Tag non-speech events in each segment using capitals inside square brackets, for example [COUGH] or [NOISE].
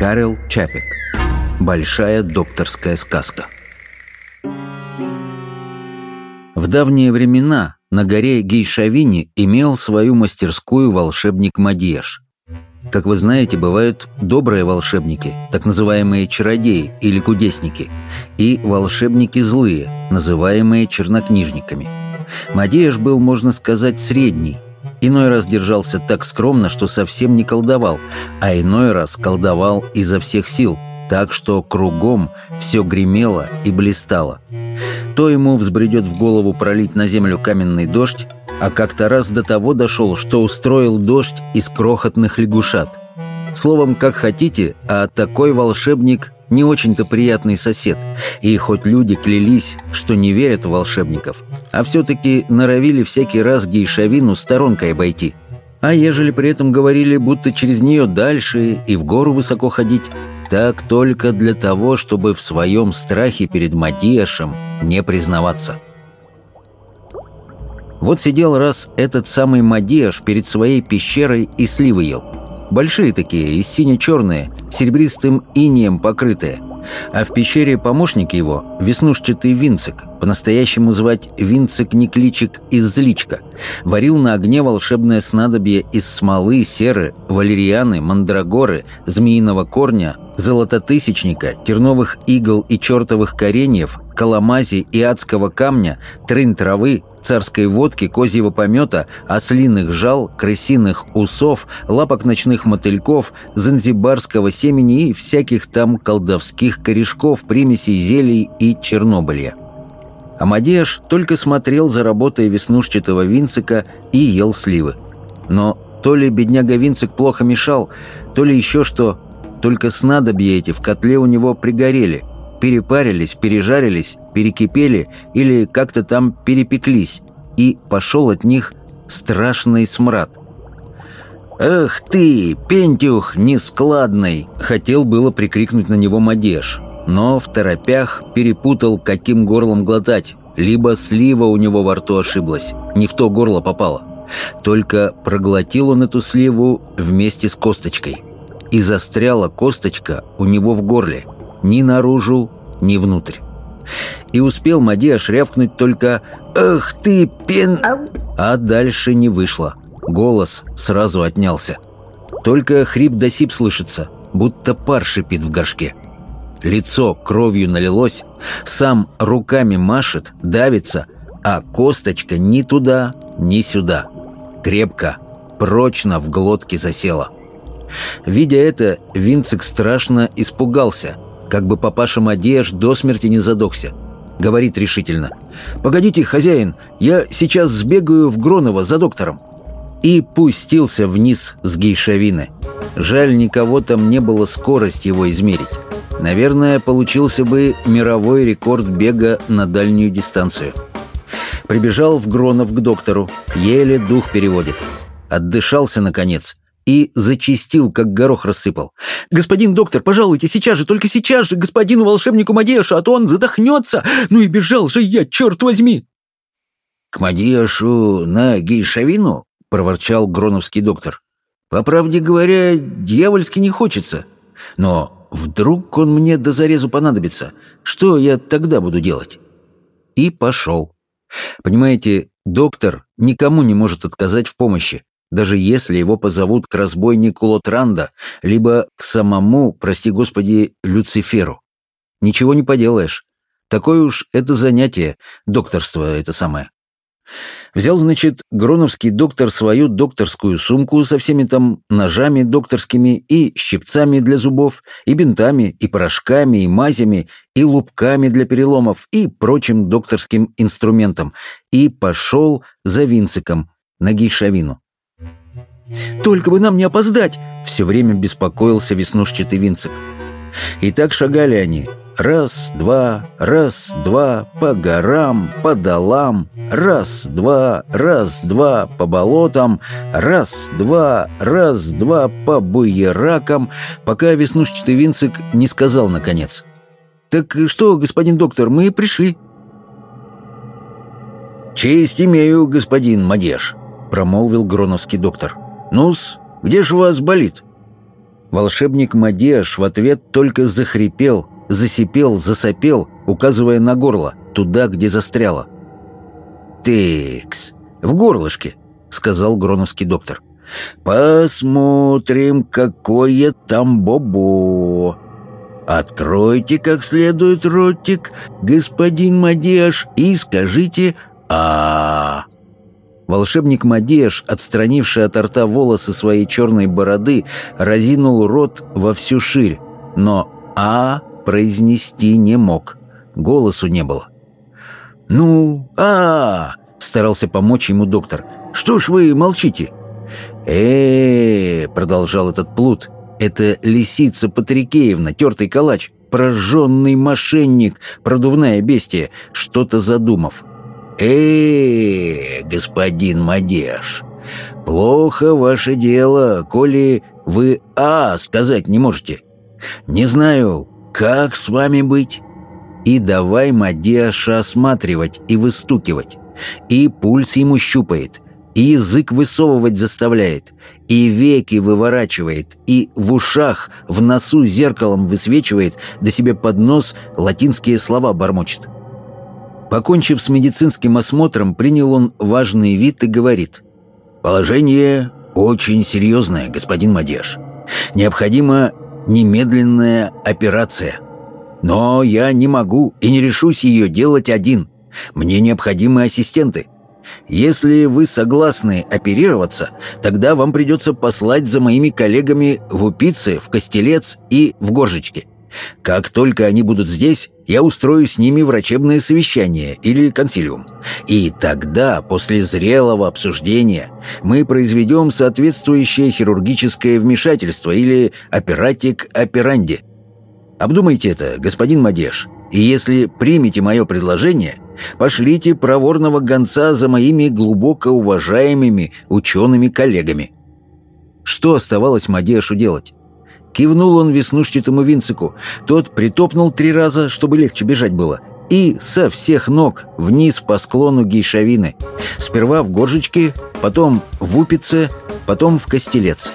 Карел Чапик. Большая докторская сказка. В давние времена на горе Гейшавини имел свою мастерскую волшебник Мадьеш. Как вы знаете, бывают добрые волшебники, так называемые чародеи или кудесники, и волшебники злые, называемые чернокнижниками. Мадьеш был, можно сказать, средний – Иной раз держался так скромно, что совсем не колдовал, а иной раз колдовал изо всех сил, так что кругом все гремело и блистало. То ему взбредет в голову пролить на землю каменный дождь, а как-то раз до того дошел, что устроил дождь из крохотных лягушат. Словом, как хотите, а такой волшебник не очень-то приятный сосед, и хоть люди клялись, что не верят в волшебников, а все-таки норовили всякий раз гейшавину сторонкой обойти. А ежели при этом говорили, будто через нее дальше и в гору высоко ходить, так только для того, чтобы в своем страхе перед Мадиашем не признаваться. Вот сидел раз этот самый Мадиаш перед своей пещерой и сливы ел. Большие такие, и сине-черные, серебристым инеем покрытые. А в пещере помощник его – веснушчатый винцик, по-настоящему звать винцик-некличик из зличка, варил на огне волшебное снадобье из смолы, серы, валерианы, мандрагоры, змеиного корня, золототысячника, терновых игл и чертовых кореньев, каламази и адского камня, трын травы, царской водки, козьего помета, ослиных жал, крысиных усов, лапок ночных мотыльков, занзибарского семени и всяких там колдовских корешков, примесей зелий и чернобылья. Амадеаш только смотрел за работой веснушчатого Винцика и ел сливы. Но то ли бедняга Винцик плохо мешал, то ли еще что, только снадобья эти в котле у него пригорели, перепарились, пережарились, перекипели или как-то там перепеклись, и пошел от них страшный смрад. «Эх ты, пентюх нескладный!» Хотел было прикрикнуть на него Мадеш, но в торопях перепутал, каким горлом глотать. Либо слива у него во рту ошиблась, не в то горло попало. Только проглотил он эту сливу вместе с косточкой. И застряла косточка у него в горле – ни наружу, ни внутрь. И успел Мадиаш рявкнуть только «Эх ты, пен...» А дальше не вышло. Голос сразу отнялся. Только хрип да сип слышится, будто пар шипит в горшке. Лицо кровью налилось, сам руками машет, давится, а косточка ни туда, ни сюда. Крепко, прочно в глотке засела. Видя это, Винцик страшно испугался – как бы папаша Мадеж до смерти не задохся. Говорит решительно. «Погодите, хозяин, я сейчас сбегаю в Гроново за доктором». И пустился вниз с гейшавины. Жаль, никого там не было скорость его измерить. Наверное, получился бы мировой рекорд бега на дальнюю дистанцию. Прибежал в Гронов к доктору, еле дух переводит. Отдышался, наконец, и зачистил, как горох рассыпал. «Господин доктор, пожалуйте, сейчас же, только сейчас же, господину волшебнику Мадешу, а то он задохнется! Ну и бежал же я, черт возьми!» «К Мадешу на гейшавину?» — проворчал гроновский доктор. «По правде говоря, дьявольски не хочется. Но вдруг он мне до зарезу понадобится. Что я тогда буду делать?» И пошел. Понимаете, доктор никому не может отказать в помощи даже если его позовут к разбойнику Лотранда, либо к самому, прости господи, Люциферу. Ничего не поделаешь. Такое уж это занятие, докторство это самое. Взял, значит, гроновский доктор свою докторскую сумку со всеми там ножами докторскими и щипцами для зубов, и бинтами, и порошками, и мазями, и лупками для переломов, и прочим докторским инструментом, и пошел за Винциком на гейшавину. «Только бы нам не опоздать!» — все время беспокоился веснушчатый Винцик. И так шагали они. Раз, два, раз, два, по горам, по долам, раз, два, раз, два, по болотам, раз, два, раз, два, по буеракам, пока веснушчатый Винцик не сказал наконец. «Так что, господин доктор, мы пришли». «Честь имею, господин Мадеш», — промолвил гроновский доктор. «Ну-с, где ж у вас болит?» Волшебник Мадеаш в ответ только захрипел, засипел, засопел, указывая на горло, туда, где застряло. «Тыкс, в горлышке», — сказал гроновский доктор. «Посмотрим, какое там бобо. Откройте как следует ротик, господин Мадеаш, и скажите а, -а, -а Волшебник Мадеш, отстранивший от рта волосы своей черной бороды, разинул рот во всю ширь, но «а» произнести не мог. Голосу не было. «Ну, -а старался помочь ему доктор. «Что ж вы молчите?» э, -э, -э продолжал этот плут, — «это лисица Патрикеевна, тертый калач, прожженный мошенник, продувная бестия, что-то задумав э господин Мадеш, плохо ваше дело, коли вы «а» сказать не можете. Не знаю, как с вами быть?» И давай Мадеша осматривать и выстукивать. И пульс ему щупает, и язык высовывать заставляет, и веки выворачивает, и в ушах, в носу зеркалом высвечивает, да себе под нос латинские слова бормочет. Покончив с медицинским осмотром, принял он важный вид и говорит. «Положение очень серьезное, господин Мадеш. Необходима немедленная операция. Но я не могу и не решусь ее делать один. Мне необходимы ассистенты. Если вы согласны оперироваться, тогда вам придется послать за моими коллегами в Упице, в Костелец и в Горжичке. Как только они будут здесь, я устрою с ними врачебное совещание или консилиум. И тогда, после зрелого обсуждения, мы произведем соответствующее хирургическое вмешательство или оператик операнди. Обдумайте это, господин Мадеш, и если примете мое предложение, пошлите проворного гонца за моими глубоко уважаемыми учеными-коллегами». Что оставалось Мадешу делать? Кивнул он веснушчатому Винцику. Тот притопнул три раза, чтобы легче бежать было. И со всех ног вниз по склону Гейшавины. Сперва в Горжечке, потом в Упице, потом в Костелец.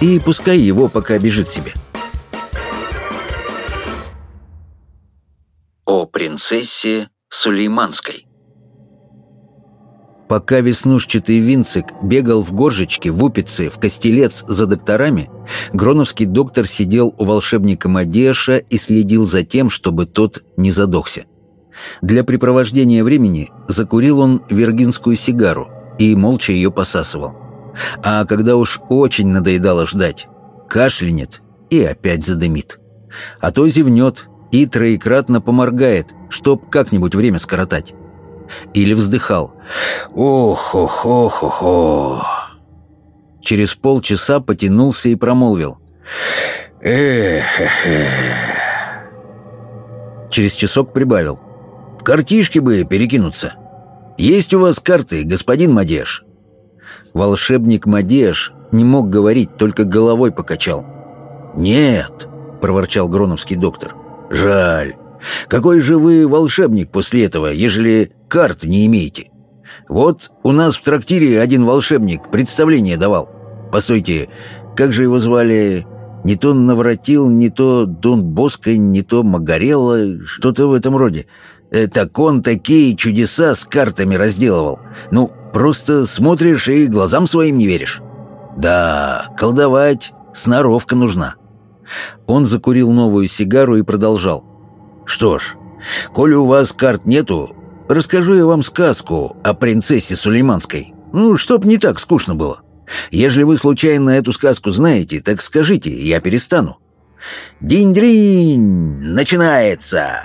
И пускай его пока бежит себе. О принцессе Сулейманской Пока веснушчатый Винцик бегал в горжечке, в Упице, в Костелец за докторами, Гроновский доктор сидел у волшебника Мадеша и следил за тем, чтобы тот не задохся. Для препровождения времени закурил он виргинскую сигару и молча ее посасывал. А когда уж очень надоедало ждать, кашлянет и опять задымит. А то зевнет и троекратно поморгает, чтоб как-нибудь время скоротать. Или вздыхал. «Ох-ох-ох-ох-ох!» Через полчаса потянулся и промолвил. эх Через часок прибавил. «В картишки бы перекинуться. Есть у вас карты, господин Мадеш?» Волшебник Мадеш не мог говорить, только головой покачал. «Нет», — проворчал Гроновский доктор. «Жаль. Какой же вы волшебник после этого, ежели карт не имеете? Вот у нас в трактире один волшебник представление давал. Постойте, как же его звали? Не то Навратил, не то Дон Боско, не то Магарелла, что-то в этом роде. Э, так он такие чудеса с картами разделывал. Ну, просто смотришь и глазам своим не веришь. Да, колдовать сноровка нужна. Он закурил новую сигару и продолжал. Что ж, коли у вас карт нету, расскажу я вам сказку о принцессе Сулейманской. Ну, чтоб не так скучно было. Ежели вы случайно эту сказку знаете, так скажите, я перестану. Динь-дринь! Начинается!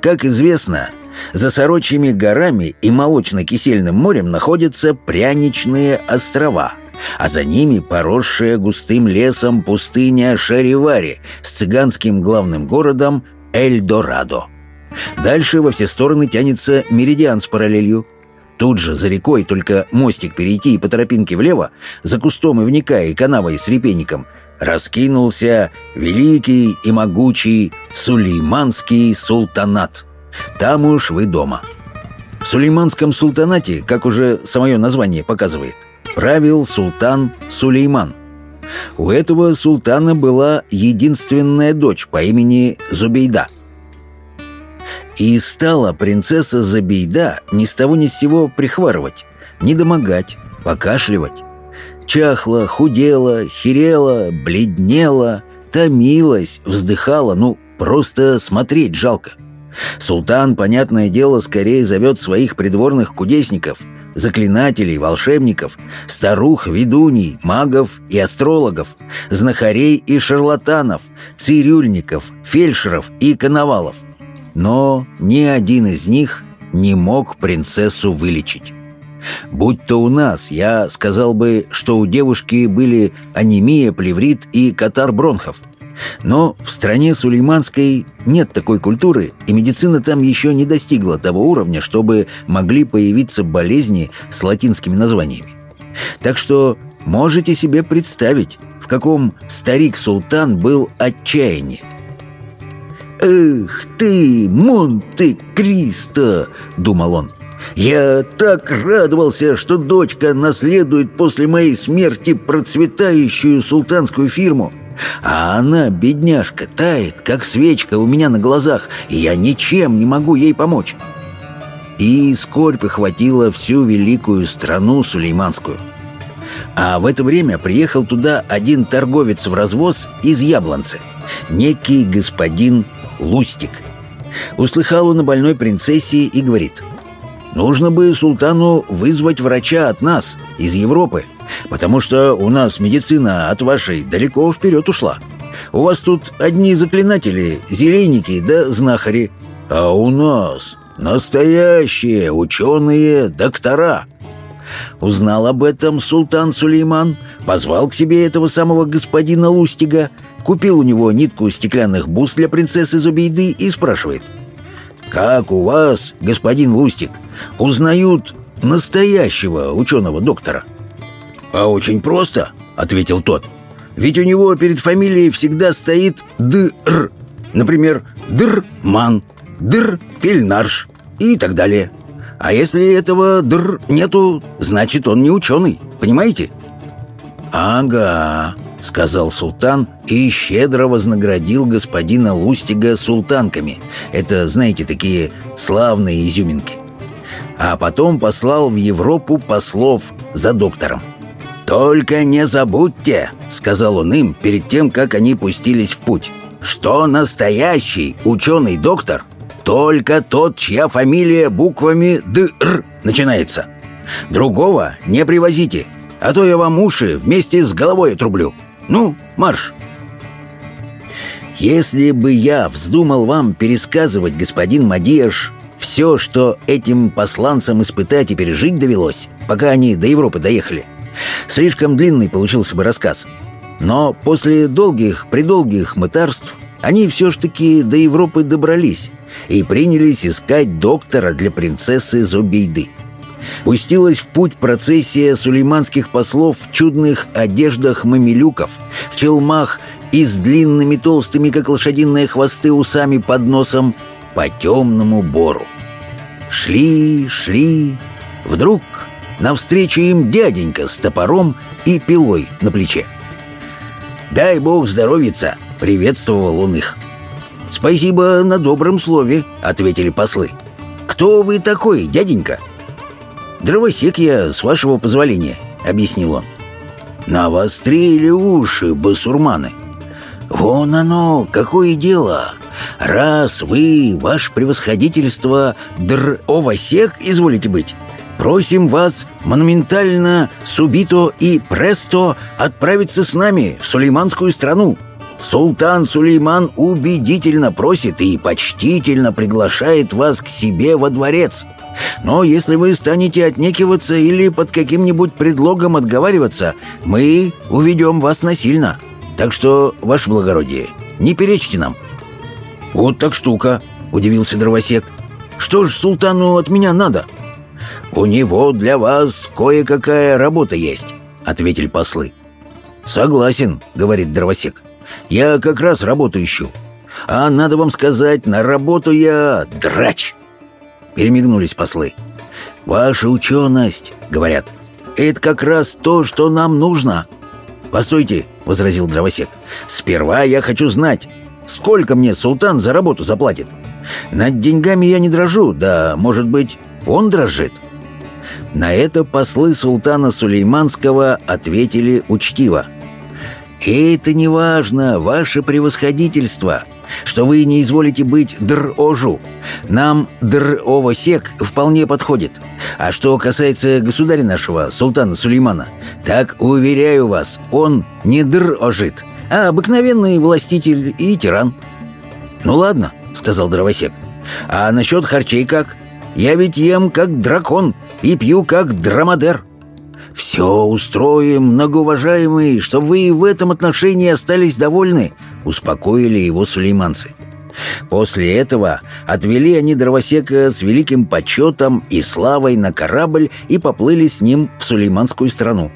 Как известно, за Сорочьими горами и Молочно-Кисельным морем находятся пряничные острова – а за ними поросшая густым лесом пустыня Шаривари с цыганским главным городом Эльдорадо. Дальше во все стороны тянется меридиан с параллелью. Тут же, за рекой, только мостик перейти и по тропинке влево, за кустом и вникая и канавой с репейником, раскинулся великий и могучий Сулейманский султанат. Там уж вы дома. В Сулейманском султанате, как уже самое название показывает – правил султан Сулейман. У этого султана была единственная дочь по имени Зубейда. И стала принцесса Зубейда ни с того ни с сего прихварывать, недомогать, покашливать. Чахла, худела, херела, бледнела, томилась, вздыхала, ну, просто смотреть жалко. Султан, понятное дело, скорее зовет своих придворных кудесников, заклинателей, волшебников, старух, ведуней, магов и астрологов, знахарей и шарлатанов, цирюльников, фельдшеров и коновалов. Но ни один из них не мог принцессу вылечить. Будь то у нас, я сказал бы, что у девушки были анемия, плеврит и катар бронхов – но в стране Сулейманской нет такой культуры, и медицина там еще не достигла того уровня, чтобы могли появиться болезни с латинскими названиями. Так что можете себе представить, в каком старик-султан был отчаянии. «Эх ты, Монте-Кристо!» — думал он. «Я так радовался, что дочка наследует после моей смерти процветающую султанскую фирму. А она, бедняжка, тает, как свечка у меня на глазах, и я ничем не могу ей помочь. И скорбь охватила всю великую страну сулейманскую. А в это время приехал туда один торговец в развоз из Яблонцы, некий господин Лустик. Услыхал он о больной принцессе и говорит, «Нужно бы султану вызвать врача от нас, из Европы, потому что у нас медицина от вашей далеко вперед ушла. У вас тут одни заклинатели, зеленики да знахари, а у нас настоящие ученые-доктора». Узнал об этом султан Сулейман, позвал к себе этого самого господина Лустига, купил у него нитку стеклянных бус для принцессы Зубейды и спрашивает. «Как у вас, господин Лустик, узнают настоящего ученого-доктора?» «А очень просто», — ответил тот. «Ведь у него перед фамилией всегда стоит «др». Например, «др-ман», «др-пельнарш» и так далее. А если этого «др» нету, значит, он не ученый. Понимаете?» «Ага», — сказал султан и щедро вознаградил господина Лустига султанками. Это, знаете, такие славные изюминки. А потом послал в Европу послов за доктором. «Только не забудьте», — сказал он им перед тем, как они пустились в путь, «что настоящий ученый-доктор только тот, чья фамилия буквами «ДР» начинается. Другого не привозите, а то я вам уши вместе с головой отрублю. Ну, марш!» Если бы я вздумал вам пересказывать, господин Мадиаш, все, что этим посланцам испытать и пережить довелось, пока они до Европы доехали, Слишком длинный получился бы рассказ. Но после долгих, предолгих мытарств они все ж таки до Европы добрались и принялись искать доктора для принцессы Зубейды. Пустилась в путь процессия сулейманских послов в чудных одеждах мамилюков, в челмах и с длинными толстыми, как лошадиные хвосты, усами под носом по темному бору. Шли, шли, вдруг Навстречу им дяденька с топором и пилой на плече. «Дай бог здоровиться!» — приветствовал он их. «Спасибо на добром слове», — ответили послы. «Кто вы такой, дяденька?» «Дровосек я, с вашего позволения», — объяснил он. «Навострили уши, басурманы. Вон оно, какое дело. Раз вы, ваше превосходительство, др-овосек изволите быть, Просим вас монументально, субито и престо отправиться с нами в Сулейманскую страну. Султан Сулейман убедительно просит и почтительно приглашает вас к себе во дворец. Но если вы станете отнекиваться или под каким-нибудь предлогом отговариваться, мы уведем вас насильно. Так что, ваше благородие, не перечьте нам». «Вот так штука», — удивился дровосек. «Что ж султану от меня надо?» «У него для вас кое-какая работа есть», — ответили послы. «Согласен», — говорит дровосек. «Я как раз работу ищу. А надо вам сказать, на работу я драч». Перемигнулись послы. «Ваша ученость», — говорят, это как раз то, что нам нужно!» «Постойте!» — возразил дровосек. «Сперва я хочу знать, сколько мне султан за работу заплатит. Над деньгами я не дрожу, да, может быть, он дрожит?» На это послы султана Сулейманского ответили учтиво. «Это не важно, ваше превосходительство, что вы не изволите быть др-ожу. Нам др-овосек вполне подходит. А что касается государя нашего, султана Сулеймана, так, уверяю вас, он не др-ожит, а обыкновенный властитель и тиран». «Ну ладно», — сказал дровосек. «А насчет харчей как? Я ведь ем как дракон и пью как драмадер». «Все устроим, многоуважаемый, чтобы вы в этом отношении остались довольны», — успокоили его сулейманцы. После этого отвели они дровосека с великим почетом и славой на корабль и поплыли с ним в сулейманскую страну.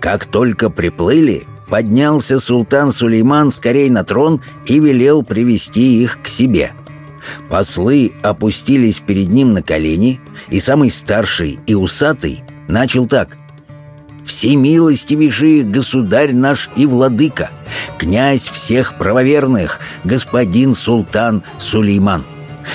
Как только приплыли, поднялся султан Сулейман скорей на трон и велел привести их к себе. Послы опустились перед ним на колени, и самый старший и усатый начал так — всемилостивейший государь наш и владыка, князь всех правоверных, господин султан Сулейман.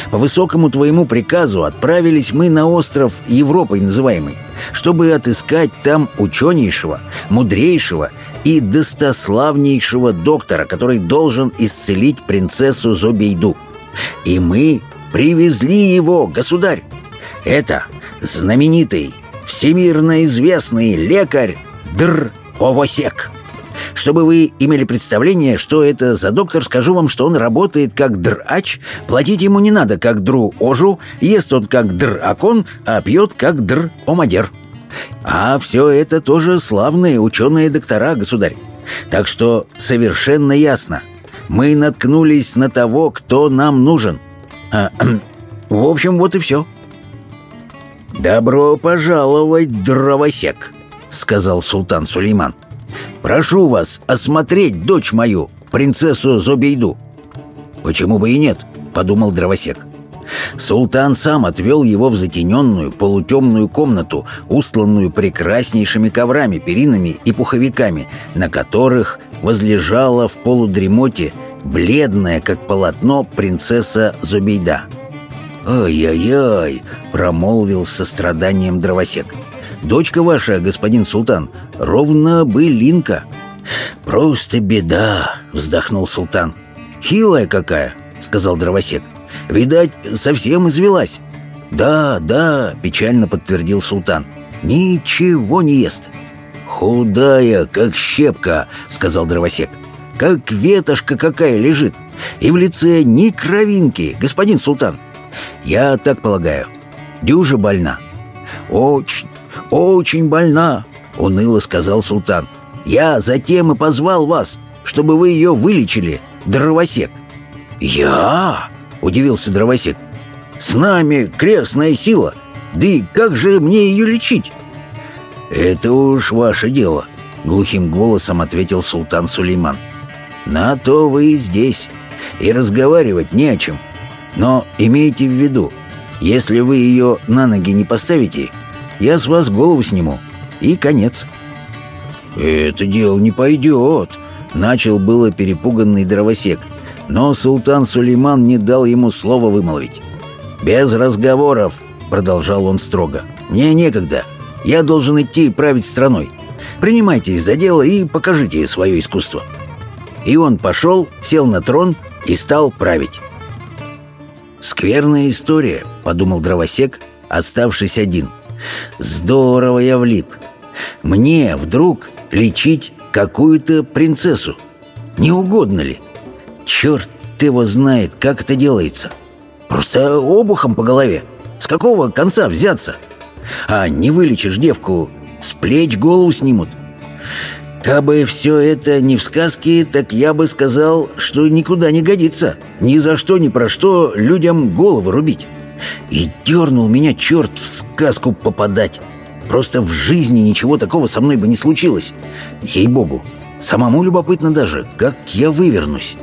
По высокому твоему приказу отправились мы на остров Европой называемый, чтобы отыскать там ученейшего, мудрейшего и достославнейшего доктора, который должен исцелить принцессу Зобейду. И мы привезли его, государь. Это знаменитый всемирно известный лекарь Др Овосек. Чтобы вы имели представление, что это за доктор, скажу вам, что он работает как драч, платить ему не надо как дру ожу, ест он как др-акон, а пьет как др-омадер. А все это тоже славные ученые доктора, государь. Так что совершенно ясно. Мы наткнулись на того, кто нам нужен. А, [CLEARS THROAT] в общем, вот и все. «Добро пожаловать, дровосек», — сказал султан Сулейман. «Прошу вас осмотреть дочь мою, принцессу Зобейду». «Почему бы и нет?» — подумал дровосек. Султан сам отвел его в затененную, полутемную комнату, устланную прекраснейшими коврами, перинами и пуховиками, на которых возлежала в полудремоте бледная, как полотно, принцесса Зубейда. «Ай-яй-яй!» — промолвил с состраданием дровосек. «Дочка ваша, господин султан, ровно былинка». «Просто беда!» — вздохнул султан. «Хилая какая!» — сказал дровосек. «Видать, совсем извелась». «Да, да», — печально подтвердил султан. «Ничего не ест». «Худая, как щепка», — сказал дровосек. «Как ветошка какая лежит. И в лице ни кровинки, господин султан. «Я так полагаю. Дюжа больна». «Очень, очень больна», — уныло сказал султан. «Я затем и позвал вас, чтобы вы ее вылечили, дровосек». «Я?» — удивился дровосек. «С нами крестная сила. Да и как же мне ее лечить?» «Это уж ваше дело», — глухим голосом ответил султан Сулейман. «На то вы и здесь, и разговаривать не о чем». Но имейте в виду, если вы ее на ноги не поставите, я с вас голову сниму, и конец». «Это дело не пойдет», — начал было перепуганный дровосек, но султан Сулейман не дал ему слова вымолвить. «Без разговоров», — продолжал он строго, — «мне некогда. Я должен идти и править страной. Принимайтесь за дело и покажите свое искусство». И он пошел, сел на трон и стал править. «Скверная история», — подумал дровосек, оставшись один. «Здорово я влип. Мне вдруг лечить какую-то принцессу. Не угодно ли? Черт его знает, как это делается. Просто обухом по голове. С какого конца взяться? А не вылечишь девку, с плеч голову снимут. Кабы все это не в сказке, так я бы сказал, что никуда не годится. Ни за что, ни про что людям головы рубить. И дернул меня черт в сказку попадать. Просто в жизни ничего такого со мной бы не случилось. Ей-богу, самому любопытно даже, как я вывернусь.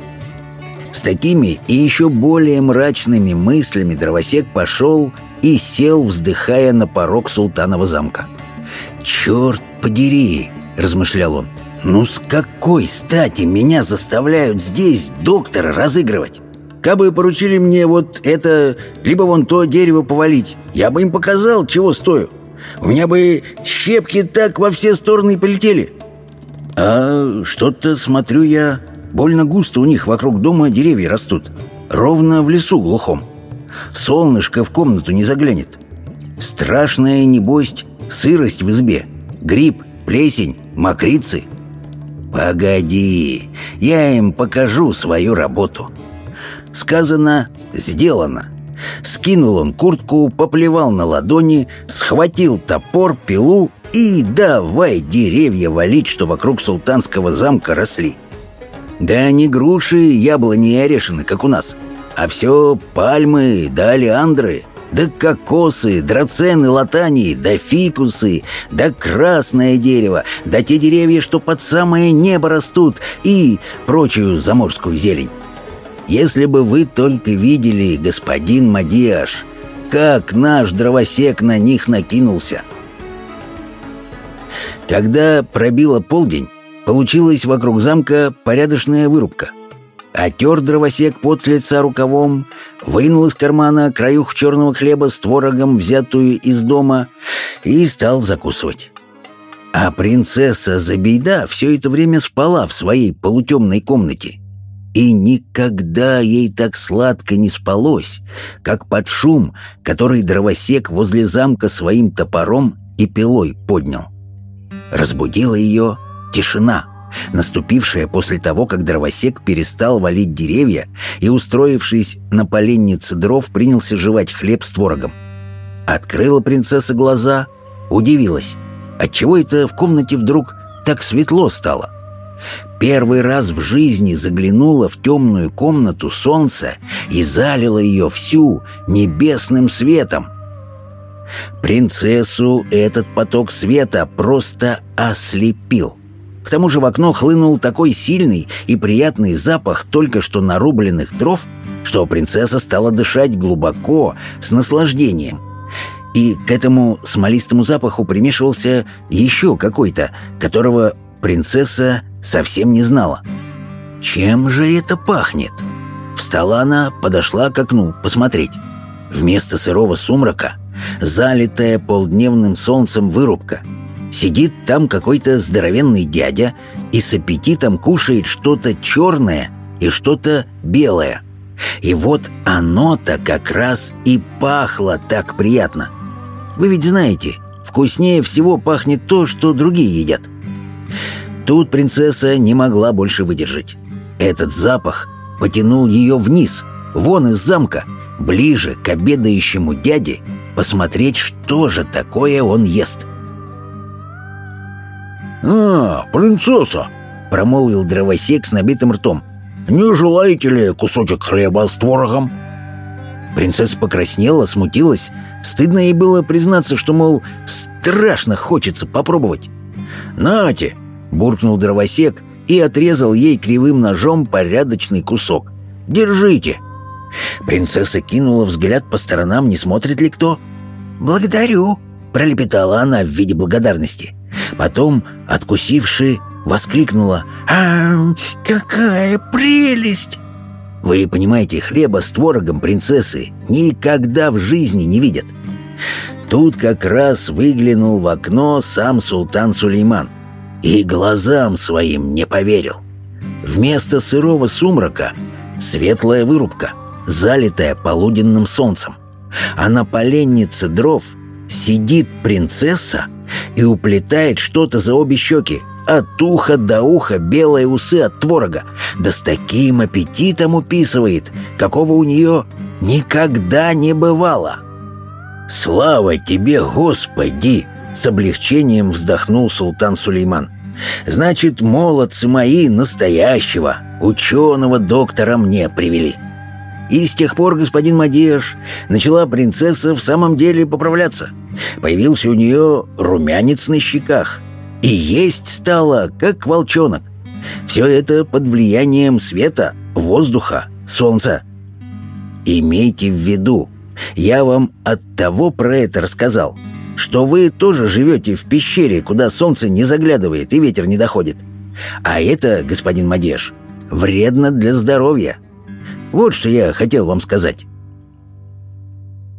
С такими и еще более мрачными мыслями дровосек пошел и сел, вздыхая на порог султанова замка. «Черт подери!» — размышлял он. «Ну с какой стати меня заставляют здесь доктора разыгрывать? Кабы поручили мне вот это, либо вон то дерево повалить, я бы им показал, чего стою. У меня бы щепки так во все стороны полетели. А что-то, смотрю я, больно густо у них вокруг дома деревья растут. Ровно в лесу глухом. Солнышко в комнату не заглянет. Страшная, небось, сырость в избе. Гриб, плесень, мокрицы. Погоди, я им покажу свою работу. Сказано, сделано. Скинул он куртку, поплевал на ладони, схватил топор, пилу и давай деревья валить, что вокруг султанского замка росли. Да не груши, яблони и орешины, как у нас, а все пальмы да алиандры, да кокосы, драцены, латании, да фикусы, да красное дерево, да те деревья, что под самое небо растут, и прочую заморскую зелень. Если бы вы только видели, господин Мадиаш, как наш дровосек на них накинулся. Когда пробило полдень, получилась вокруг замка порядочная вырубка. Отер дровосек под с лица рукавом, вынул из кармана краюх черного хлеба с творогом, взятую из дома, и стал закусывать. А принцесса Забейда все это время спала в своей полутемной комнате и никогда ей так сладко не спалось, как под шум, который дровосек возле замка своим топором и пилой поднял. Разбудила ее тишина, наступившая после того, как дровосек перестал валить деревья и, устроившись на поленнице дров, принялся жевать хлеб с творогом. Открыла принцесса глаза, удивилась, отчего это в комнате вдруг так светло стало — Первый раз в жизни заглянуло в темную комнату солнце и залило ее всю небесным светом. Принцессу этот поток света просто ослепил. К тому же в окно хлынул такой сильный и приятный запах только что нарубленных дров, что принцесса стала дышать глубоко, с наслаждением. И к этому смолистому запаху примешивался еще какой-то, которого принцесса совсем не знала. Чем же это пахнет? Встала она, подошла к окну посмотреть. Вместо сырого сумрака залитая полдневным солнцем вырубка. Сидит там какой-то здоровенный дядя и с аппетитом кушает что-то черное и что-то белое. И вот оно-то как раз и пахло так приятно. Вы ведь знаете, вкуснее всего пахнет то, что другие едят. Тут принцесса не могла больше выдержать. Этот запах потянул ее вниз, вон из замка, ближе к обедающему дяде, посмотреть, что же такое он ест. «А, принцесса!» — промолвил дровосек с набитым ртом. «Не желаете ли кусочек хлеба с творогом?» Принцесса покраснела, смутилась. Стыдно ей было признаться, что, мол, страшно хочется попробовать. «Нате!» буркнул дровосек и отрезал ей кривым ножом порядочный кусок. «Держите!» Принцесса кинула взгляд по сторонам, не смотрит ли кто. «Благодарю!» — пролепетала она в виде благодарности. Потом, откусивши, воскликнула «А, какая прелесть!» Вы понимаете, хлеба с творогом принцессы никогда в жизни не видят. Тут как раз выглянул в окно сам султан Сулейман — и глазам своим не поверил. Вместо сырого сумрака светлая вырубка, залитая полуденным солнцем. А на поленнице дров сидит принцесса и уплетает что-то за обе щеки, от уха до уха белые усы от творога, да с таким аппетитом уписывает, какого у нее никогда не бывало. «Слава тебе, Господи!» С облегчением вздохнул султан Сулейман. «Значит, молодцы мои настоящего, ученого доктора мне привели». И с тех пор, господин Мадеш, начала принцесса в самом деле поправляться. Появился у нее румянец на щеках. И есть стала, как волчонок. Все это под влиянием света, воздуха, солнца. Имейте в виду, я вам от того про это рассказал, что вы тоже живете в пещере, куда солнце не заглядывает и ветер не доходит. А это, господин Мадеш, вредно для здоровья. Вот что я хотел вам сказать».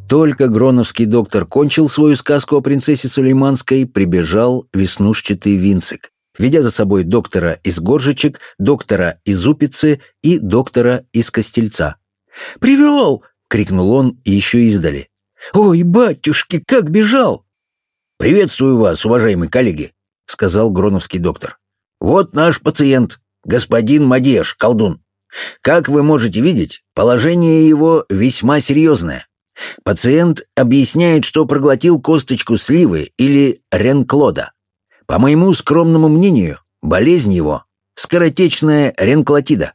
Только гроновский доктор кончил свою сказку о принцессе Сулейманской, прибежал веснушчатый Винцик, ведя за собой доктора из Горжичек, доктора из Упицы и доктора из Костельца. «Привел!» — крикнул он еще издали. «Ой, батюшки, как бежал!» «Приветствую вас, уважаемые коллеги», — сказал гроновский доктор. «Вот наш пациент, господин Мадеш, колдун. Как вы можете видеть, положение его весьма серьезное. Пациент объясняет, что проглотил косточку сливы или ренклода. По моему скромному мнению, болезнь его — скоротечная ренклотида.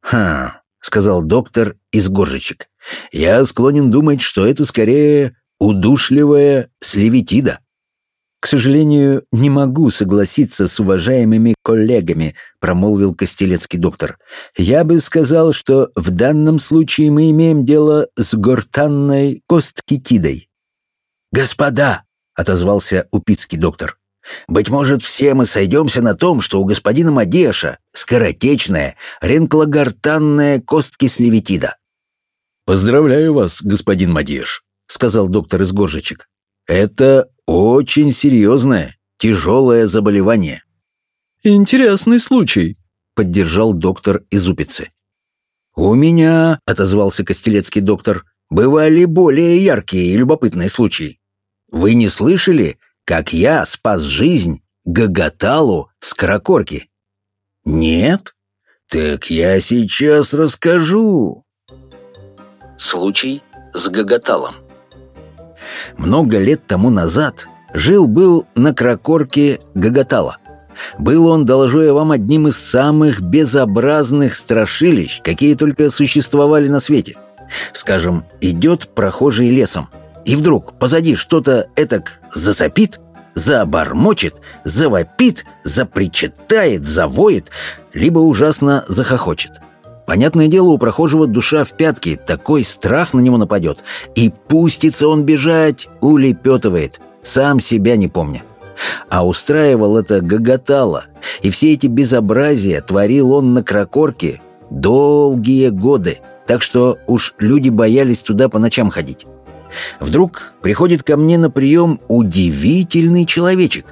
«Ха», — сказал доктор из горжичек, — «я склонен думать, что это скорее удушливая сливетида». «К сожалению, не могу согласиться с уважаемыми коллегами», промолвил Костелецкий доктор. «Я бы сказал, что в данном случае мы имеем дело с гортанной косткитидой». «Господа!» — отозвался упицкий доктор. «Быть может, все мы сойдемся на том, что у господина Мадеша скоротечная ренклогортанная косткислевитида». «Поздравляю вас, господин Мадеш», — сказал доктор из Горжичек. «Это очень серьезное, тяжелое заболевание. Интересный случай, поддержал доктор из Упицы. У меня, отозвался Костелецкий доктор, бывали более яркие и любопытные случаи. Вы не слышали, как я спас жизнь Гагаталу Скорокорки? Нет? Так я сейчас расскажу. Случай с Гагаталом. Много лет тому назад жил-был на Кракорке Гагатала. Был он, доложу я вам, одним из самых безобразных страшилищ, какие только существовали на свете. Скажем, идет прохожий лесом, и вдруг позади что-то этак засопит, забормочет, завопит, запричитает, завоет, либо ужасно захохочет – Понятное дело, у прохожего душа в пятки, такой страх на него нападет. И пустится он бежать, улепетывает, сам себя не помня. А устраивал это гоготало, и все эти безобразия творил он на Кракорке долгие годы, так что уж люди боялись туда по ночам ходить. Вдруг приходит ко мне на прием удивительный человечек.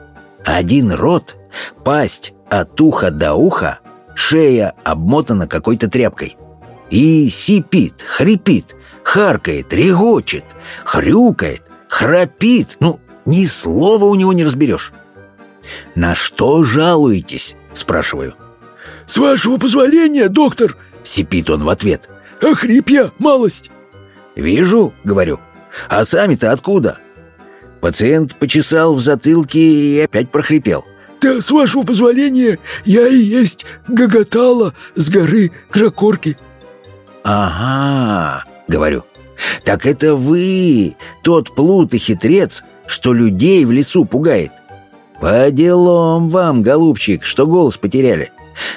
Один рот, пасть от уха до уха, шея обмотана какой-то тряпкой. И сипит, хрипит, харкает, регочет, хрюкает, храпит. Ну, ни слова у него не разберешь. «На что жалуетесь?» – спрашиваю. «С вашего позволения, доктор!» – сипит он в ответ. «Охрип я, малость!» «Вижу», — говорю. «А сами-то откуда?» Пациент почесал в затылке и опять прохрипел. Да, с вашего позволения, я и есть гоготала с горы Кракорки. Ага, говорю. Так это вы, тот плут и хитрец, что людей в лесу пугает. По делам вам, голубчик, что голос потеряли.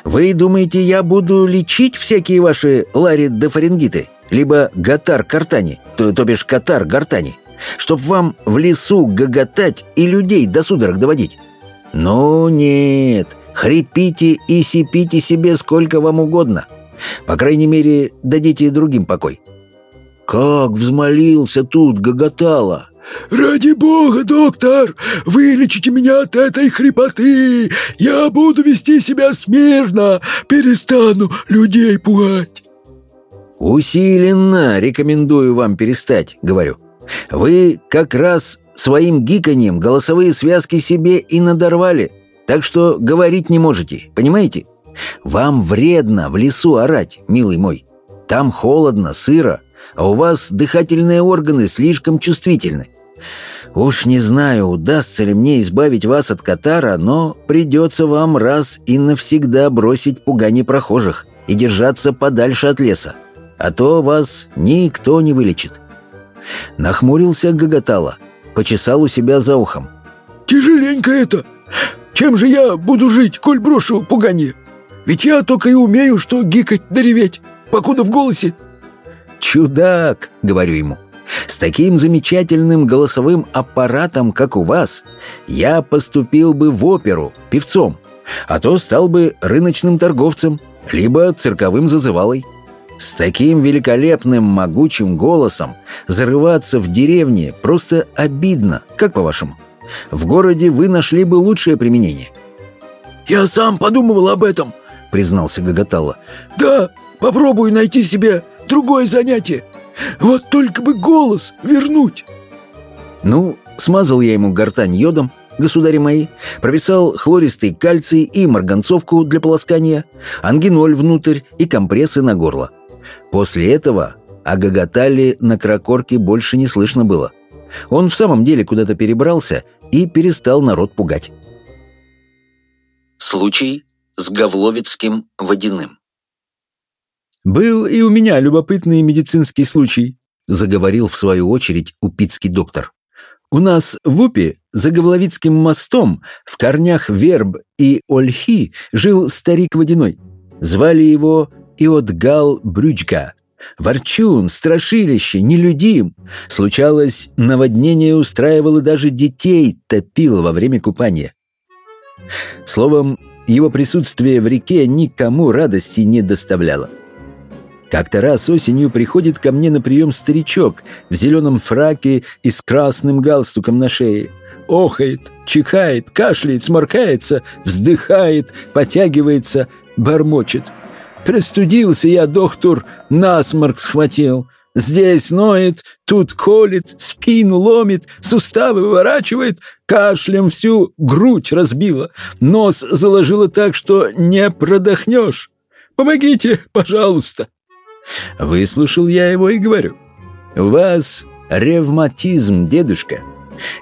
Вы думаете, я буду лечить всякие ваши ларид-дефарингиты? Либо гатар-картани, то, то бишь катар-гартани? Чтоб вам в лесу гоготать и людей до судорог доводить? «Ну нет, хрипите и сипите себе сколько вам угодно. По крайней мере, дадите другим покой». Как взмолился тут, гоготало. «Ради бога, доктор, вылечите меня от этой хрипоты! Я буду вести себя смирно, перестану людей пугать!» «Усиленно рекомендую вам перестать», — говорю. «Вы как раз Своим гиканьем голосовые связки себе и надорвали, так что говорить не можете, понимаете? Вам вредно в лесу орать, милый мой. Там холодно, сыро, а у вас дыхательные органы слишком чувствительны. Уж не знаю, удастся ли мне избавить вас от катара, но придется вам раз и навсегда бросить пугание прохожих и держаться подальше от леса, а то вас никто не вылечит. Нахмурился Гагатала — почесал у себя за ухом. «Тяжеленько это! Чем же я буду жить, коль брошу пуганье? Ведь я только и умею, что гикать да реветь, покуда в голосе». «Чудак!» — говорю ему. С таким замечательным голосовым аппаратом, как у вас, я поступил бы в оперу певцом, а то стал бы рыночным торговцем, либо цирковым зазывалой. С таким великолепным могучим голосом зарываться в деревне просто обидно, как по-вашему? В городе вы нашли бы лучшее применение. «Я сам подумывал об этом», — признался Гагатала. «Да, попробую найти себе другое занятие. Вот только бы голос вернуть!» Ну, смазал я ему гортань йодом, государи мои, прописал хлористый кальций и марганцовку для полоскания, ангиноль внутрь и компрессы на горло. После этого о гагатале на крокорке больше не слышно было. Он в самом деле куда-то перебрался и перестал народ пугать. Случай с Гавловицким водяным. «Был и у меня любопытный медицинский случай», заговорил в свою очередь упицкий доктор. «У нас в Упе за Гавловицким мостом в корнях верб и ольхи жил старик водяной. Звали его Иотгал Брючка. Ворчун, страшилище, нелюдим. Случалось, наводнение устраивал и даже детей топил во время купания. Словом, его присутствие в реке никому радости не доставляло. Как-то раз осенью приходит ко мне на прием старичок в зеленом фраке и с красным галстуком на шее. Охает, чихает, кашляет, сморкается, вздыхает, потягивается, бормочет. Простудился я, доктор, насморк схватил. Здесь ноет, тут колет, спину ломит, суставы выворачивает, кашлем всю грудь разбила, нос заложила так, что не продохнешь. Помогите, пожалуйста. Выслушал я его и говорю. «У вас ревматизм, дедушка.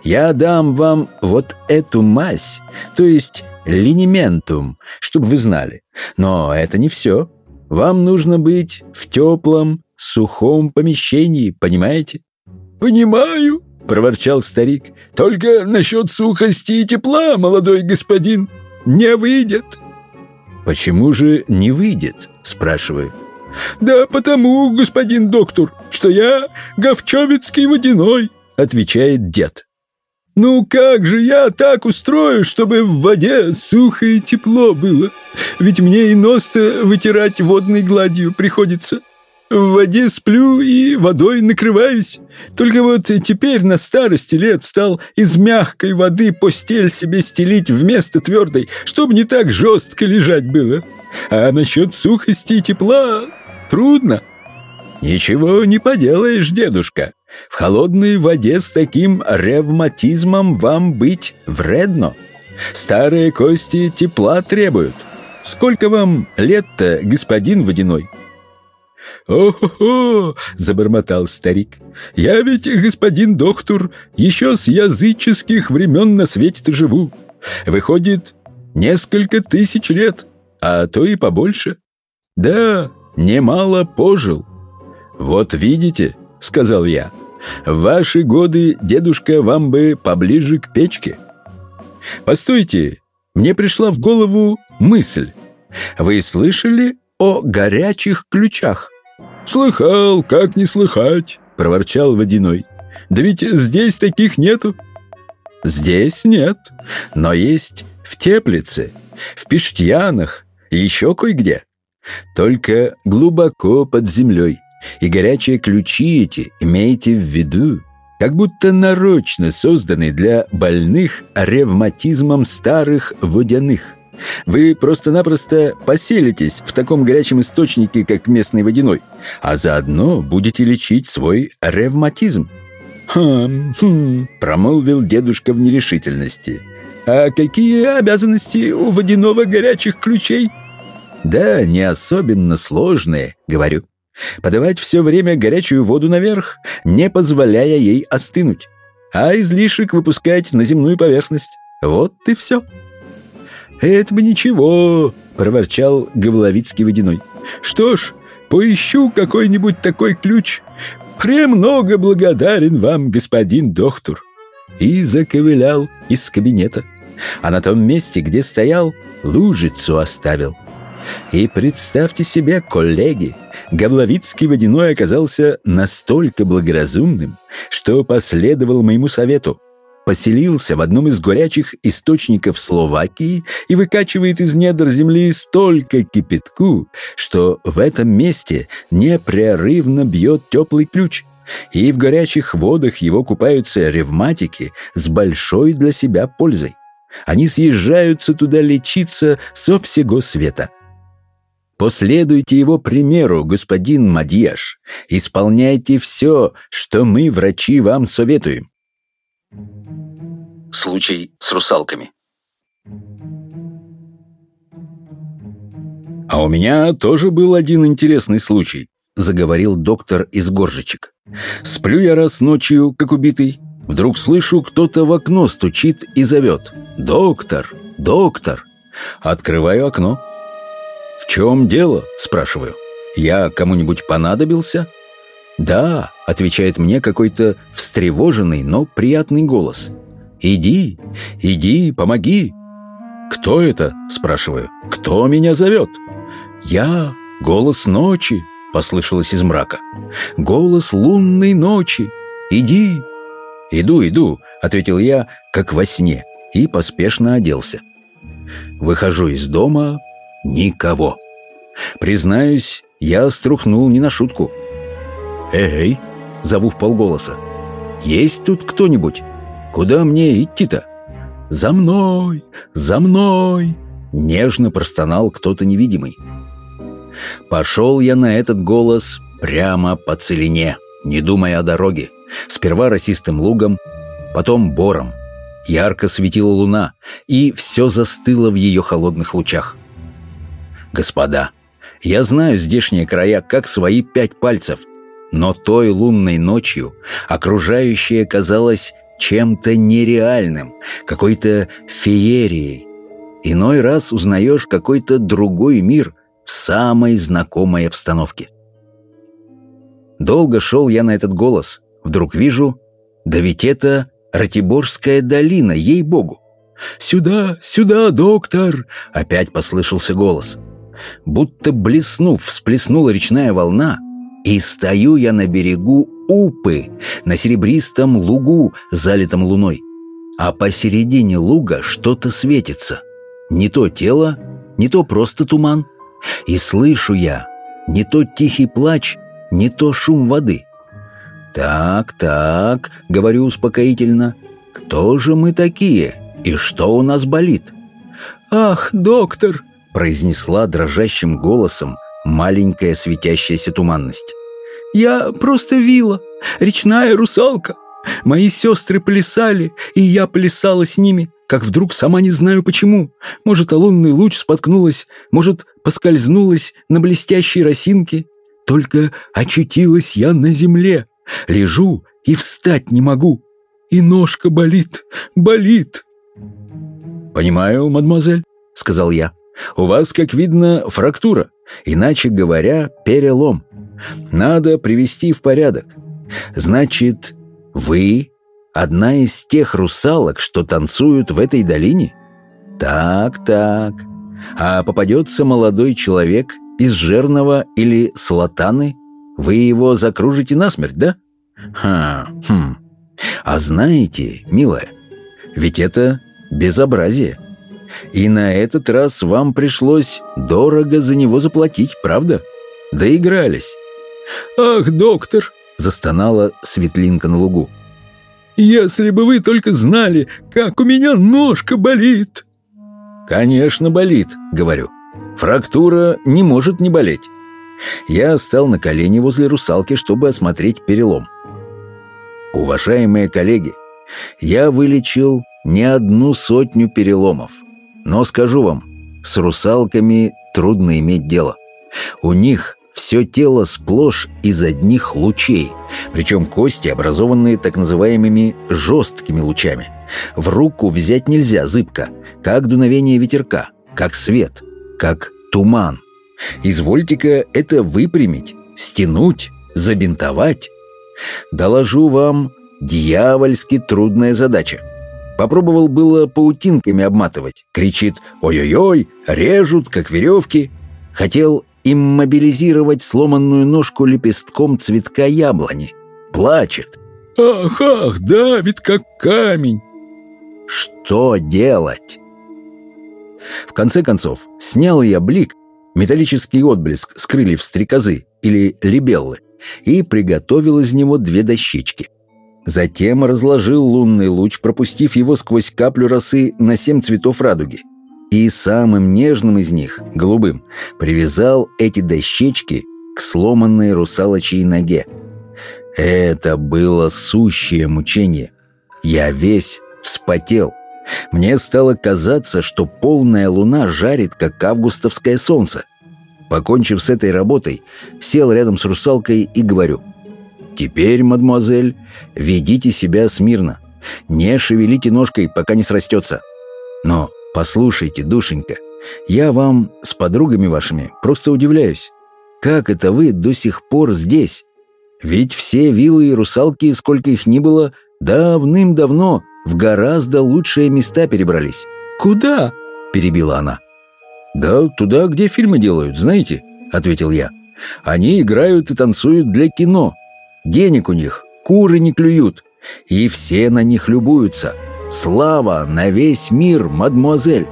Я дам вам вот эту мазь, то есть линементум, чтобы вы знали. Но это не все. Вам нужно быть в теплом, сухом помещении, понимаете?» «Понимаю», — проворчал старик. «Только насчет сухости и тепла, молодой господин, не выйдет». «Почему же не выйдет?» — спрашиваю. «Да потому, господин доктор, что я Говчовицкий водяной», — отвечает дед. «Ну как же я так устрою, чтобы в воде сухо и тепло было? Ведь мне и нос-то вытирать водной гладью приходится. В воде сплю и водой накрываюсь. Только вот теперь на старости лет стал из мягкой воды постель себе стелить вместо твердой, чтобы не так жестко лежать было. А насчет сухости и тепла трудно. Ничего не поделаешь, дедушка. В холодной воде с таким ревматизмом вам быть вредно. Старые кости тепла требуют. Сколько вам лет-то, господин Водяной?» «О-хо-хо!» — забормотал старик. «Я ведь, господин доктор, еще с языческих времен на свете-то живу. Выходит, несколько тысяч лет, а то и побольше. Да, немало пожил. Вот видите, — сказал я, — в ваши годы, дедушка, вам бы поближе к печке. Постойте, мне пришла в голову мысль. Вы слышали о горячих ключах? «Слыхал, как не слыхать», — проворчал Водяной. «Да ведь здесь таких нету». «Здесь нет, но есть в Теплице, в Пештьянах еще кое-где. Только глубоко под землей. И горячие ключи эти имейте в виду, как будто нарочно созданы для больных ревматизмом старых водяных. Вы просто-напросто поселитесь в таком горячем источнике, как местный водяной, а заодно будете лечить свой ревматизм. «Хм, хм», — промолвил дедушка в нерешительности. «А какие обязанности у водяного горячих ключей?» «Да, не особенно сложные», — говорю. «Подавать все время горячую воду наверх, не позволяя ей остынуть, а излишек выпускать на земную поверхность. Вот и все». «Это бы ничего», — проворчал Гавловицкий водяной. «Что ж, поищу какой-нибудь такой ключ. Премного благодарен вам, господин доктор». И заковылял из кабинета. А на том месте, где стоял, лужицу оставил. И представьте себе, коллеги, Гавловицкий водяной оказался настолько благоразумным, что последовал моему совету. Поселился в одном из горячих источников Словакии и выкачивает из недр земли столько кипятку, что в этом месте непрерывно бьет теплый ключ. И в горячих водах его купаются ревматики с большой для себя пользой. Они съезжаются туда лечиться со всего света. Последуйте его примеру, господин Мадьяш. Исполняйте все, что мы, врачи, вам советуем. Случай с русалками. А у меня тоже был один интересный случай, заговорил доктор из горжичек. Сплю я раз ночью, как убитый. Вдруг слышу, кто-то в окно стучит и зовет. «Доктор! Доктор!» Открываю окно. «В чем дело?» – спрашиваю. «Я кому-нибудь понадобился?» «Да», – отвечает мне какой-то встревоженный, но приятный голос. «Иди, иди, помоги». «Кто это?» – спрашиваю. «Кто меня зовет?» «Я, голос ночи», – послышалось из мрака. «Голос лунной ночи. Иди». «Иду, иду», – ответил я, как во сне, и поспешно оделся. Выхожу из дома, Никого. Признаюсь, я струхнул не на шутку. «Эй!» — зову в полголоса. «Есть тут кто-нибудь? Куда мне идти-то?» «За мной! За мной!» Нежно простонал кто-то невидимый. Пошел я на этот голос прямо по целине, не думая о дороге. Сперва росистым лугом, потом бором. Ярко светила луна, и все застыло в ее холодных лучах. Господа, я знаю здешние края как свои пять пальцев, но той лунной ночью окружающее казалось чем-то нереальным, какой-то феерией. Иной раз узнаешь какой-то другой мир в самой знакомой обстановке. Долго шел я на этот голос. Вдруг вижу, да ведь это Ратиборская долина, ей-богу. «Сюда, сюда, доктор!» — опять послышался голос. Будто блеснув, всплеснула речная волна, и стою я на берегу Упы, на серебристом лугу, залитом луной. А посередине луга что-то светится. Не то тело, не то просто туман. И слышу я не то тихий плач, не то шум воды. «Так, так», — говорю успокоительно, — «кто же мы такие и что у нас болит?» «Ах, доктор!» Произнесла дрожащим голосом маленькая светящаяся туманность. «Я просто вила, речная русалка. Мои сестры плясали, и я плясала с ними, как вдруг сама не знаю почему. Может, а лунный луч споткнулась, может, поскользнулась на блестящей росинке. Только очутилась я на земле, лежу и встать не могу. И ножка болит, болит». «Понимаю, мадемуазель», — сказал я. У вас, как видно, фрактура, иначе говоря, перелом. Надо привести в порядок. Значит, вы одна из тех русалок, что танцуют в этой долине? Так, так. А попадется молодой человек из Жерного или Слатаны, вы его закружите насмерть, да? Ха, хм. А знаете, милая, ведь это безобразие. И на этот раз вам пришлось дорого за него заплатить, правда? Доигрались. «Ах, доктор!» — застонала Светлинка на лугу. «Если бы вы только знали, как у меня ножка болит!» «Конечно, болит», — говорю. «Фрактура не может не болеть». Я стал на колени возле русалки, чтобы осмотреть перелом. Уважаемые коллеги, я вылечил не одну сотню переломов — но скажу вам, с русалками трудно иметь дело. У них все тело сплошь из одних лучей, причем кости, образованные так называемыми жесткими лучами. В руку взять нельзя зыбко, как дуновение ветерка, как свет, как туман. Извольте-ка это выпрямить, стянуть, забинтовать. Доложу вам, дьявольски трудная задача. Попробовал было паутинками обматывать. Кричит «Ой-ой-ой, режут, как веревки». Хотел иммобилизировать сломанную ножку лепестком цветка яблони. Плачет. «Ах, ах, давит как камень!» Что делать? В конце концов, снял я блик, металлический отблеск с крыльев стрекозы или либеллы, и приготовил из него две дощечки. Затем разложил лунный луч, пропустив его сквозь каплю росы на семь цветов радуги. И самым нежным из них, голубым, привязал эти дощечки к сломанной русалочьей ноге. Это было сущее мучение. Я весь вспотел. Мне стало казаться, что полная луна жарит, как августовское солнце. Покончив с этой работой, сел рядом с русалкой и говорю. «Теперь, мадемуазель, ведите себя смирно. Не шевелите ножкой, пока не срастется. Но послушайте, душенька, я вам с подругами вашими просто удивляюсь. Как это вы до сих пор здесь? Ведь все виллы и русалки, сколько их ни было, давным-давно в гораздо лучшие места перебрались. «Куда?» – перебила она. «Да туда, где фильмы делают, знаете», – ответил я. «Они играют и танцуют для кино. Денег у них куры не клюют, и все на них любуются. Слава на весь мир, мадмуазель!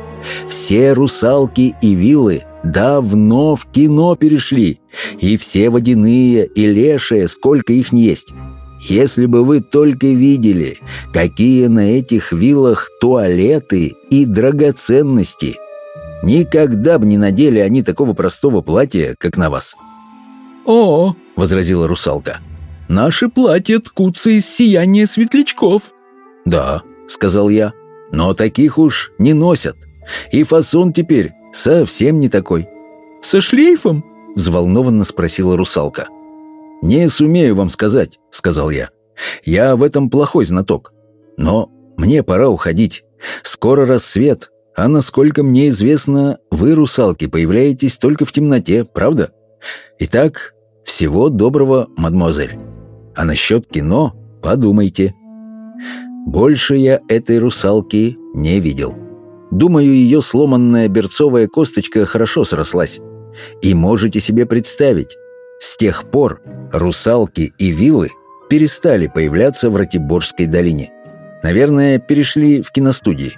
Все русалки и вилы давно в кино перешли, и все водяные и лешие, сколько их есть. Если бы вы только видели, какие на этих виллах туалеты и драгоценности. Никогда бы не надели они такого простого платья, как на вас. «О!» — возразила русалка. «Наши платья ткутся из сияния светлячков». «Да», — сказал я, — «но таких уж не носят. И фасон теперь совсем не такой». «Со шлейфом?» — взволнованно спросила русалка. «Не сумею вам сказать», — сказал я. «Я в этом плохой знаток. Но мне пора уходить. Скоро рассвет, а насколько мне известно, вы, русалки, появляетесь только в темноте, правда? Итак, всего доброго, мадемуазель. А насчет кино подумайте». Больше я этой русалки не видел. Думаю, ее сломанная берцовая косточка хорошо срослась. И можете себе представить, с тех пор русалки и вилы перестали появляться в Ратиборской долине. Наверное, перешли в киностудии.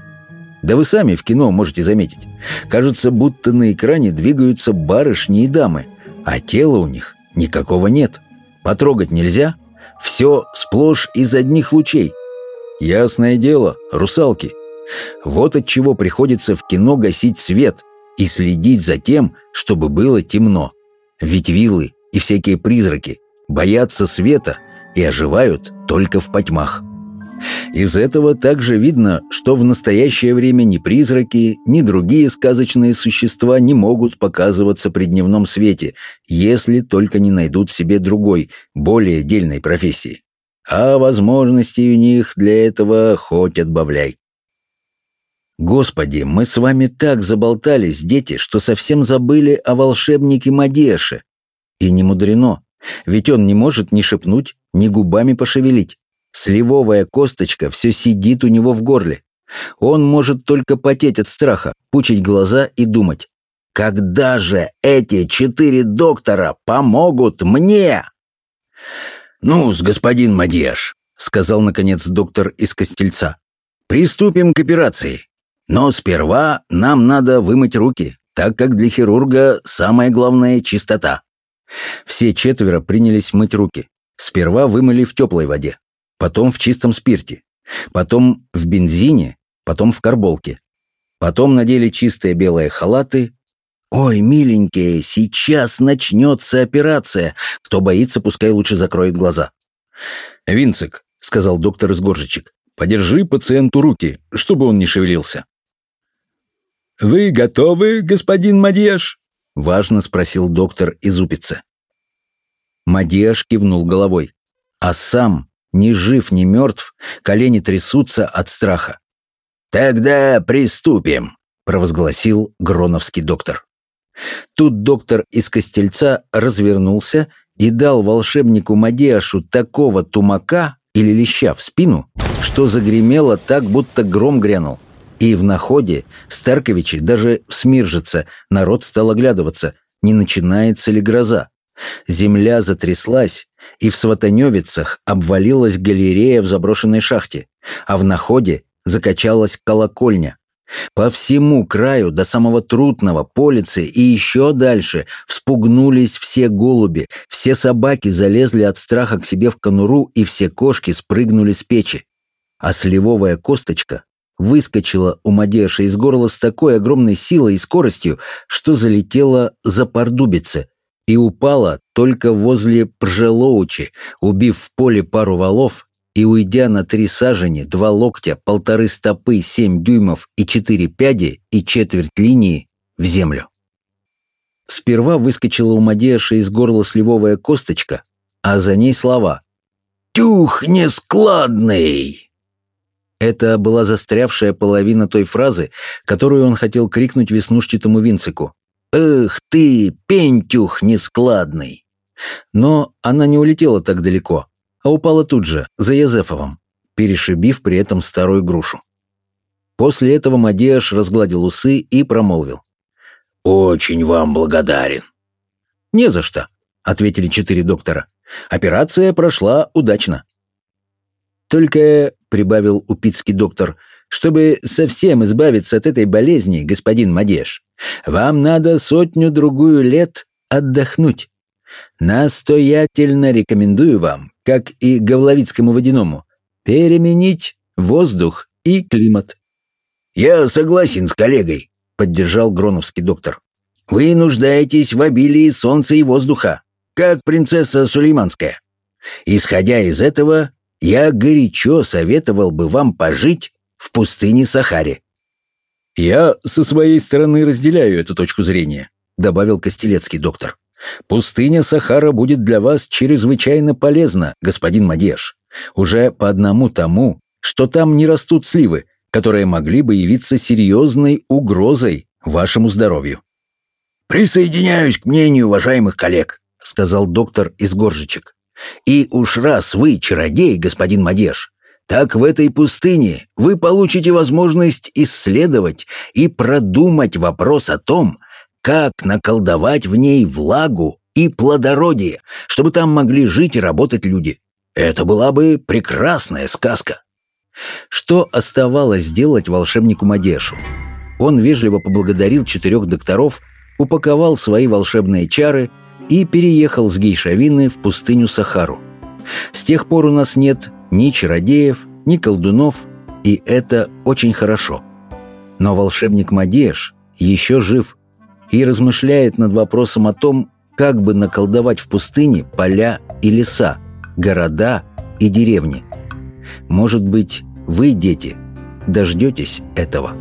Да вы сами в кино можете заметить. Кажется, будто на экране двигаются барышни и дамы, а тела у них никакого нет. Потрогать нельзя. Все сплошь из одних лучей. Ясное дело, русалки. Вот от чего приходится в кино гасить свет и следить за тем, чтобы было темно. Ведь вилы и всякие призраки боятся света и оживают только в потьмах. Из этого также видно, что в настоящее время ни призраки, ни другие сказочные существа не могут показываться при дневном свете, если только не найдут себе другой, более дельной профессии. А возможностей у них для этого хоть отбавляй. Господи, мы с вами так заболтались, дети, что совсем забыли о волшебнике Мадеше, и не мудрено, ведь он не может ни шепнуть, ни губами пошевелить. Сливовая косточка все сидит у него в горле. Он может только потеть от страха, пучить глаза и думать. «Когда же эти четыре доктора помогут мне?» «Ну, с господин Мадьяш», — сказал, наконец, доктор из Костельца. «Приступим к операции. Но сперва нам надо вымыть руки, так как для хирурга самое главное — чистота. Все четверо принялись мыть руки. Сперва вымыли в теплой воде, потом в чистом спирте, потом в бензине, потом в карболке. Потом надели чистые белые халаты. «Ой, миленькие, сейчас начнется операция. Кто боится, пускай лучше закроет глаза». «Винцик», — сказал доктор из горжичек, — «подержи пациенту руки, чтобы он не шевелился». «Вы готовы, господин Мадьяш?» — важно спросил доктор из Упицы. Мадиаш кивнул головой. А сам, ни жив, ни мертв, колени трясутся от страха. «Тогда приступим», — провозгласил Гроновский доктор. Тут доктор из Костельца развернулся и дал волшебнику Мадиашу такого тумака или леща в спину, что загремело так, будто гром грянул. И в находе Старковичи даже смиржится, народ стал оглядываться, не начинается ли гроза. Земля затряслась, и в Сватаневицах обвалилась галерея в заброшенной шахте, а в находе закачалась колокольня. По всему краю, до самого Трутного, Полицы и еще дальше вспугнулись все голуби, все собаки залезли от страха к себе в конуру и все кошки спрыгнули с печи. А сливовая косточка выскочила у Мадеша из горла с такой огромной силой и скоростью, что залетела за Пардубице и упала только возле Пржелоучи, убив в поле пару валов и уйдя на три сажени, два локтя, полторы стопы, семь дюймов и четыре пяди и четверть линии в землю. Сперва выскочила у Мадеша из горла сливовая косточка, а за ней слова «Тюх нескладный!» Это была застрявшая половина той фразы, которую он хотел крикнуть веснушчатому Винцику. «Эх ты, пентюх нескладный!» Но она не улетела так далеко, а упала тут же, за Язефовым, перешибив при этом старую грушу. После этого Мадеаш разгладил усы и промолвил. «Очень вам благодарен». «Не за что», — ответили четыре доктора. «Операция прошла удачно». «Только», — прибавил упицкий доктор, «чтобы совсем избавиться от этой болезни, господин Мадеш, вам надо сотню-другую лет отдохнуть. Настоятельно рекомендую вам, как и Гавловицкому водяному, переменить воздух и климат». «Я согласен с коллегой», — поддержал Гроновский доктор. «Вы нуждаетесь в обилии солнца и воздуха, как принцесса Сулейманская. Исходя из этого, я горячо советовал бы вам пожить в пустыне Сахаре». «Я со своей стороны разделяю эту точку зрения», — добавил Костелецкий доктор. «Пустыня Сахара будет для вас чрезвычайно полезна, господин Мадеш, уже по одному тому, что там не растут сливы, которые могли бы явиться серьезной угрозой вашему здоровью». «Присоединяюсь к мнению уважаемых коллег», — сказал доктор из Горжичек. И уж раз вы чародей, господин Мадеш, так в этой пустыне вы получите возможность исследовать и продумать вопрос о том, как наколдовать в ней влагу и плодородие, чтобы там могли жить и работать люди. Это была бы прекрасная сказка. Что оставалось делать волшебнику Мадешу? Он вежливо поблагодарил четырех докторов, упаковал свои волшебные чары – и переехал с Гейшавины в пустыню Сахару. С тех пор у нас нет ни чародеев, ни колдунов, и это очень хорошо. Но волшебник Мадеш еще жив и размышляет над вопросом о том, как бы наколдовать в пустыне поля и леса, города и деревни. Может быть, вы, дети, дождетесь этого.